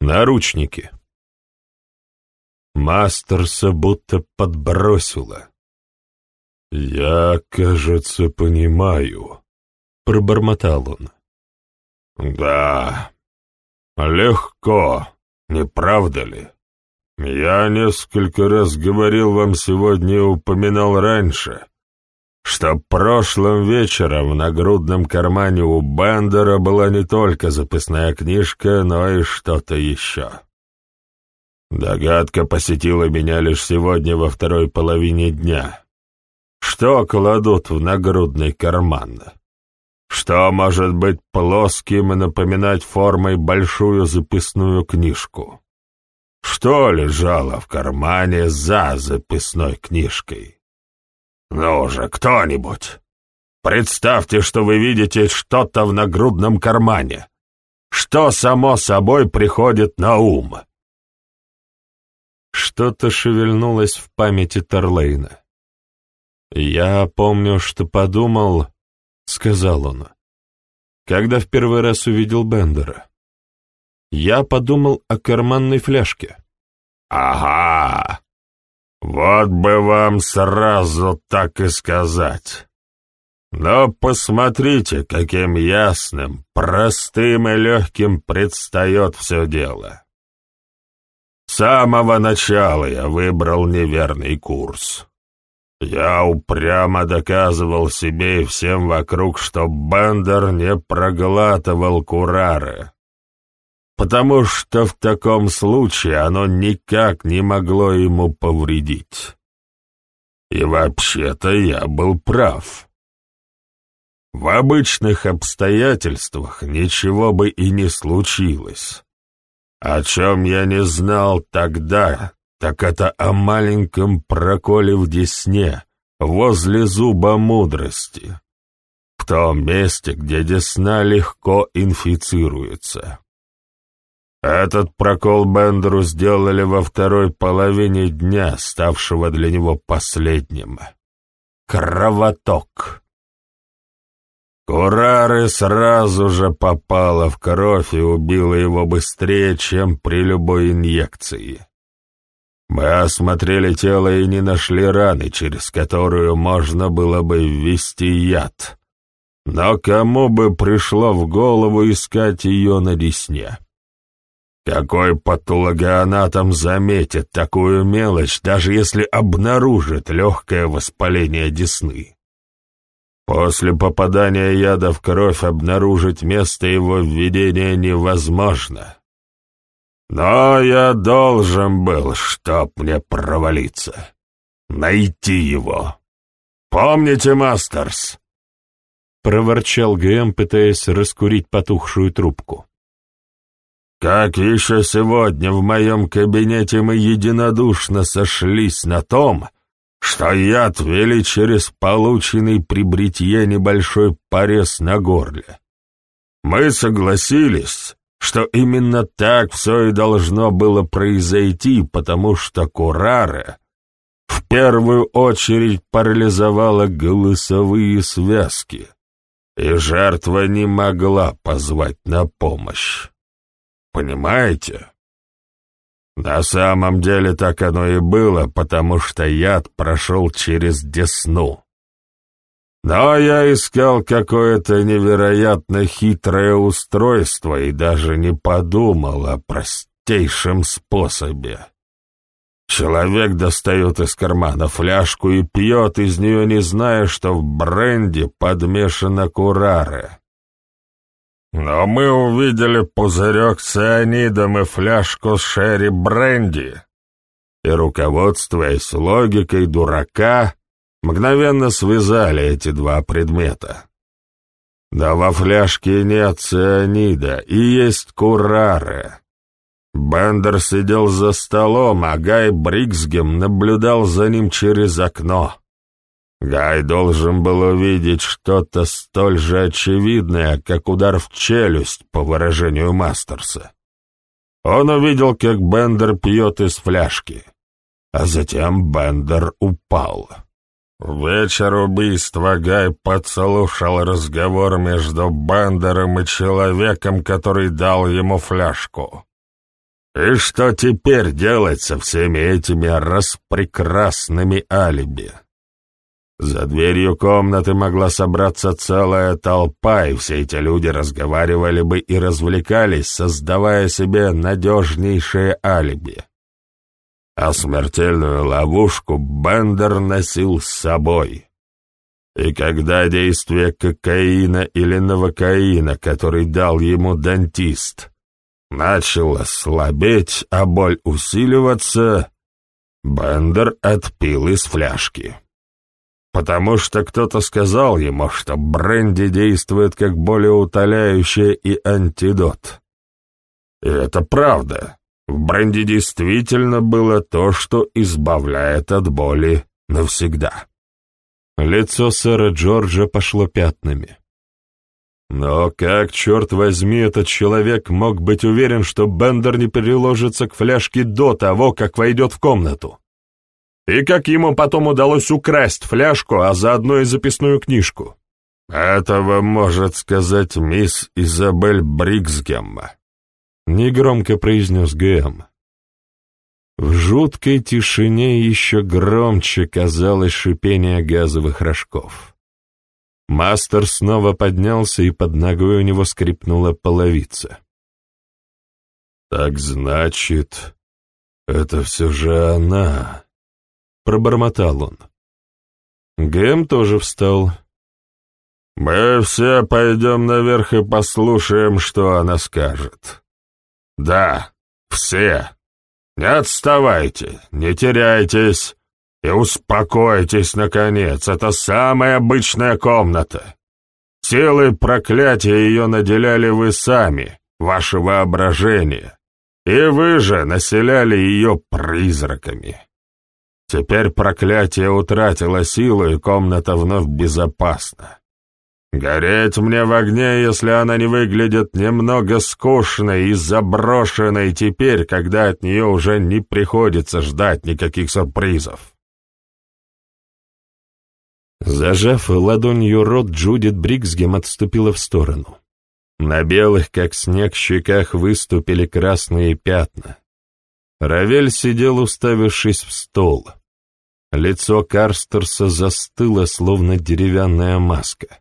Наручники. Мастерса будто подбросило. «Я, кажется, понимаю», — пробормотал он. «Да, легко, не правда ли? Я несколько раз говорил вам сегодня и упоминал раньше, что прошлым вечером в нагрудном кармане у Бендера была не только записная книжка, но и что-то еще. Догадка посетила меня лишь сегодня во второй половине дня. Что кладут в нагрудный карман? Что может быть плоским и напоминать формой большую записную книжку? Что лежало в кармане за записной книжкой? Ну же, кто-нибудь, представьте, что вы видите что-то в нагрудном кармане. Что само собой приходит на ум? Что-то шевельнулось в памяти Тарлейна. «Я помню, что подумал», — сказал он, — «когда в первый раз увидел Бендера. Я подумал о карманной фляжке». «Ага! Вот бы вам сразу так и сказать. Но посмотрите, каким ясным, простым и легким предстает все дело. С самого начала я выбрал неверный курс». Я упрямо доказывал себе и всем вокруг, что Бендер не проглатывал курары, потому что в таком случае оно никак не могло ему повредить. И вообще-то я был прав. В обычных обстоятельствах ничего бы и не случилось. О чем я не знал тогда, так это о маленьком проколе в десне, возле зуба мудрости, в том месте, где десна легко инфицируется. Этот прокол Бендеру сделали во второй половине дня, ставшего для него последним. Кровоток. Курары сразу же попала в кровь и убила его быстрее, чем при любой инъекции. Мы осмотрели тело и не нашли раны, через которую можно было бы ввести яд. Но кому бы пришло в голову искать ее на десне? Какой патологоанатом заметит такую мелочь, даже если обнаружит легкое воспаление десны? После попадания яда в кровь обнаружить место его введения невозможно. Но я должен был, чтоб мне провалиться. Найти его. Помните, Мастерс?» Проворчал ГМ, пытаясь раскурить потухшую трубку. «Как еще сегодня в моем кабинете мы единодушно сошлись на том, что я отвели через полученный при бритье небольшой порез на горле. Мы согласились, что именно так все и должно было произойти, потому что Курара в первую очередь парализовала голосовые связки, и жертва не могла позвать на помощь. Понимаете? На самом деле так оно и было, потому что яд прошел через десну. Но я искал какое-то невероятно хитрое устройство и даже не подумал о простейшем способе. Человек достает из кармана фляжку и пьет из нее, не зная, что в бренде подмешано курары. Но мы увидели пузырек с цианидом и фляжку с шерри-бренди, и, руководствуясь логикой дурака, мгновенно связали эти два предмета. Да во фляжке нет цианида и есть курары. Бендер сидел за столом, а Гай Бриксгем наблюдал за ним через окно. Гай должен был увидеть что-то столь же очевидное, как удар в челюсть, по выражению Мастерса. Он увидел, как Бендер пьет из фляжки, а затем Бендер упал. В вечер убийства Гай подслушал разговор между Бендером и человеком, который дал ему фляжку. И что теперь делать со всеми этими распрекрасными алиби? За дверью комнаты могла собраться целая толпа, и все эти люди разговаривали бы и развлекались, создавая себе надежнейшее алиби. А смертельную ловушку Бендер носил с собой. И когда действие кокаина или новокаина, который дал ему дантист, начало слабеть, а боль усиливаться, Бендер отпил из фляжки потому что кто-то сказал ему, что бренди действует как болеутоляющее и антидот. И это правда. В бренди действительно было то, что избавляет от боли навсегда. Лицо сэра Джорджа пошло пятнами. Но как, черт возьми, этот человек мог быть уверен, что Бендер не переложится к фляжке до того, как войдет в комнату? И как ему потом удалось украсть фляжку, а заодно и записную книжку? Этого может сказать мисс Изабель Бриксгемма. Негромко произнес Гэм. В жуткой тишине еще громче казалось шипение газовых рожков. Мастер снова поднялся, и под ногой у него скрипнула половица. «Так значит, это все же она», пробормотал он. Гэм тоже встал. «Мы все пойдем наверх и послушаем, что она скажет». «Да, все. Не отставайте, не теряйтесь и успокойтесь, наконец. Это самая обычная комната. Силой проклятия ее наделяли вы сами, ваше воображение, и вы же населяли ее призраками». Теперь проклятие утратило силу, и комната вновь безопасна. Гореть мне в огне, если она не выглядит немного скучной и заброшенной теперь, когда от нее уже не приходится ждать никаких сюрпризов. Зажав ладонью рот, Джудит Бриксгем отступила в сторону. На белых, как снег, щеках выступили красные пятна. Равель сидел, уставившись в стол. Лицо Карстерса застыло, словно деревянная маска.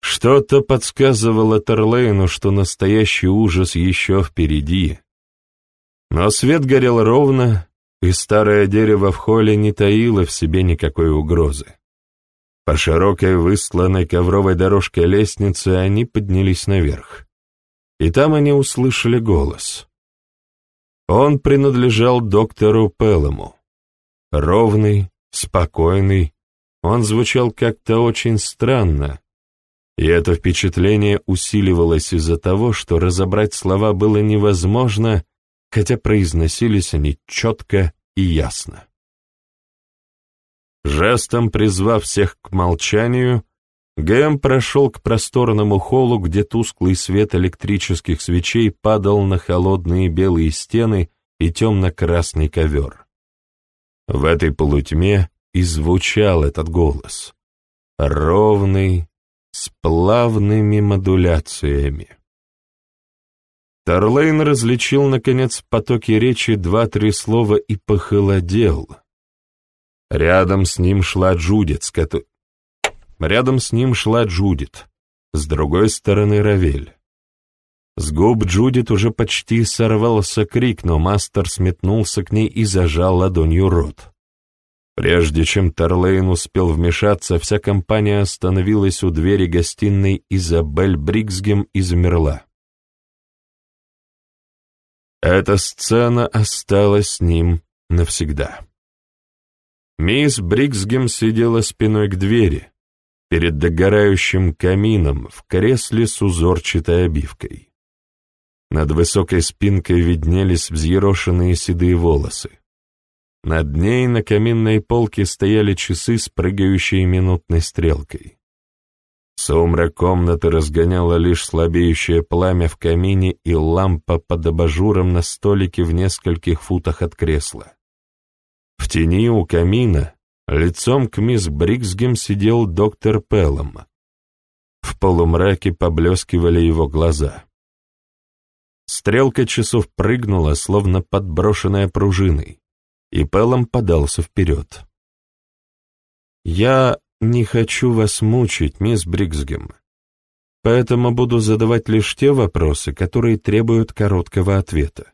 Что-то подсказывало Терлейну, что настоящий ужас еще впереди. Но свет горел ровно, и старое дерево в холле не таило в себе никакой угрозы. По широкой выстланной ковровой дорожке лестницы они поднялись наверх. И там они услышали голос. Он принадлежал доктору Пелому. Ровный, спокойный, он звучал как-то очень странно, и это впечатление усиливалось из-за того, что разобрать слова было невозможно, хотя произносились они четко и ясно. Жестом призвав всех к молчанию, Гэм прошел к просторному холлу, где тусклый свет электрических свечей падал на холодные белые стены и темно-красный ковер. В этой полутьме и звучал этот голос. Ровный, с плавными модуляциями. Тарлейн различил, наконец, в потоке речи два-три слова и похолодел. Рядом с ним шла Джудит, с Рядом с ним шла Джудит, с другой стороны Равель. С губ Джудит уже почти сорвался крик, но мастер сметнулся к ней и зажал ладонью рот. Прежде чем Тарлейн успел вмешаться, вся компания остановилась у двери гостиной Изабель Бриксгем и замерла. Эта сцена осталась с ним навсегда. Мисс Бриксгем сидела спиной к двери, перед догорающим камином, в кресле с узорчатой обивкой. Над высокой спинкой виднелись взъерошенные седые волосы. Над ней на каминной полке стояли часы с прыгающей минутной стрелкой. Сумрак комнаты разгоняло лишь слабеющее пламя в камине и лампа под абажуром на столике в нескольких футах от кресла. В тени у камина лицом к мисс Бриксгем сидел доктор Пеллом. В полумраке поблескивали его глаза. Стрелка часов прыгнула, словно подброшенная пружиной, и Пеллом подался вперед. «Я не хочу вас мучить, мисс Бриксгем, поэтому буду задавать лишь те вопросы, которые требуют короткого ответа.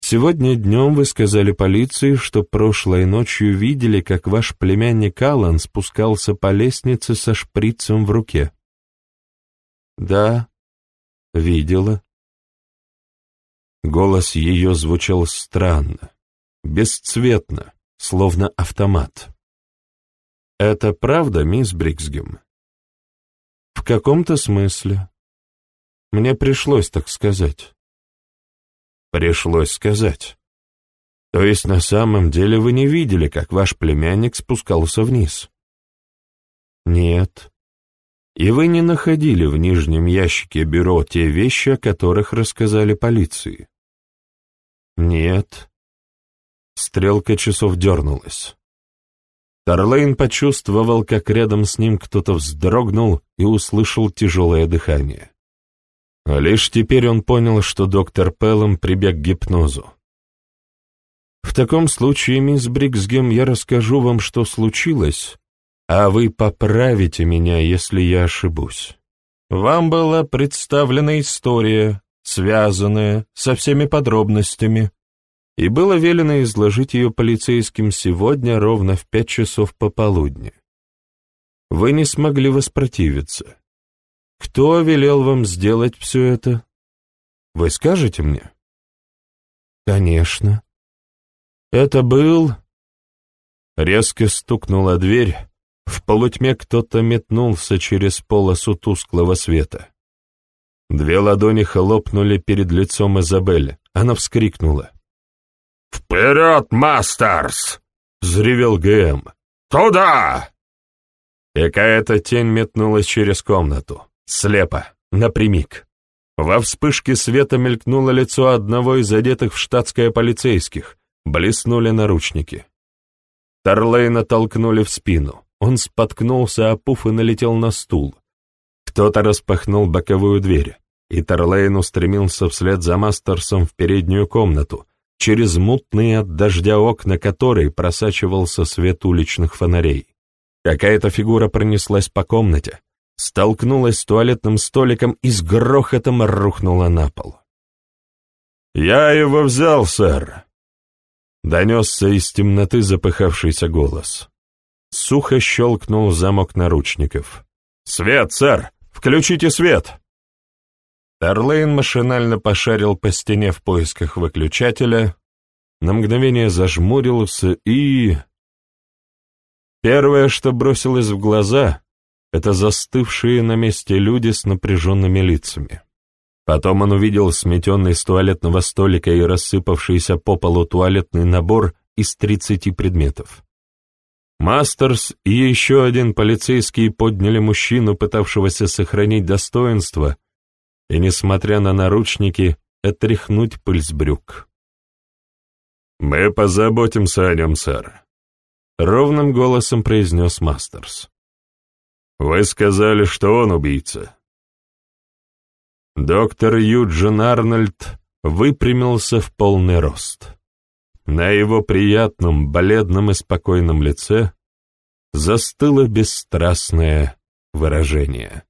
Сегодня днем вы сказали полиции, что прошлой ночью видели, как ваш племянник Аллан спускался по лестнице со шприцем в руке. Да, видела. Голос ее звучал странно, бесцветно, словно автомат. Это правда, мисс Бриксгем? В каком-то смысле. Мне пришлось так сказать. Пришлось сказать. То есть на самом деле вы не видели, как ваш племянник спускался вниз? Нет. И вы не находили в нижнем ящике бюро те вещи, о которых рассказали полиции? Нет. Стрелка часов дернулась. Тарлейн почувствовал, как рядом с ним кто-то вздрогнул и услышал тяжелое дыхание. А лишь теперь он понял, что доктор Пеллом прибег к гипнозу. «В таком случае, мисс Бриксгем, я расскажу вам, что случилось, а вы поправите меня, если я ошибусь. Вам была представлена история, связанная со всеми подробностями, и было велено изложить ее полицейским сегодня ровно в пять часов пополудни. Вы не смогли воспротивиться. Кто велел вам сделать все это? Вы скажете мне? Конечно. Это был... Резко стукнула дверь. В полутьме кто-то метнулся через полосу тусклого света. Две ладони хлопнули перед лицом Изабель. Она вскрикнула. «Вперед, Мастерс!» — взревел ГМ. «Туда!» Какая-то тень метнулась через комнату. Слепо, напрямик. Во вспышке света мелькнуло лицо одного из одетых в штатское полицейских, блеснули наручники. Тарлейна толкнули в спину. Он споткнулся, а пуф и налетел на стул. Кто-то распахнул боковую дверь, и Тарлейн устремился вслед за Мастерсом в переднюю комнату, через мутные от дождя окна которой просачивался свет уличных фонарей. Какая-то фигура пронеслась по комнате, столкнулась с туалетным столиком и с грохотом рухнула на пол. «Я его взял, сэр!» Донесся из темноты запыхавшийся голос. Сухо щелкнул замок наручников. «Свет, сэр! Включите свет!» Тарлейн машинально пошарил по стене в поисках выключателя, на мгновение зажмурился и... Первое, что бросилось в глаза, это застывшие на месте люди с напряженными лицами. Потом он увидел сметенный с туалетного столика и рассыпавшийся по полу туалетный набор из тридцати предметов. Мастерс и еще один полицейский подняли мужчину, пытавшегося сохранить достоинство, и, несмотря на наручники, отряхнуть пыль с брюк. «Мы позаботимся о нем, сэр», — ровным голосом произнес Мастерс. Вы сказали, что он убийца. Доктор Юджин Арнольд выпрямился в полный рост. На его приятном, бледном и спокойном лице застыло бесстрастное выражение.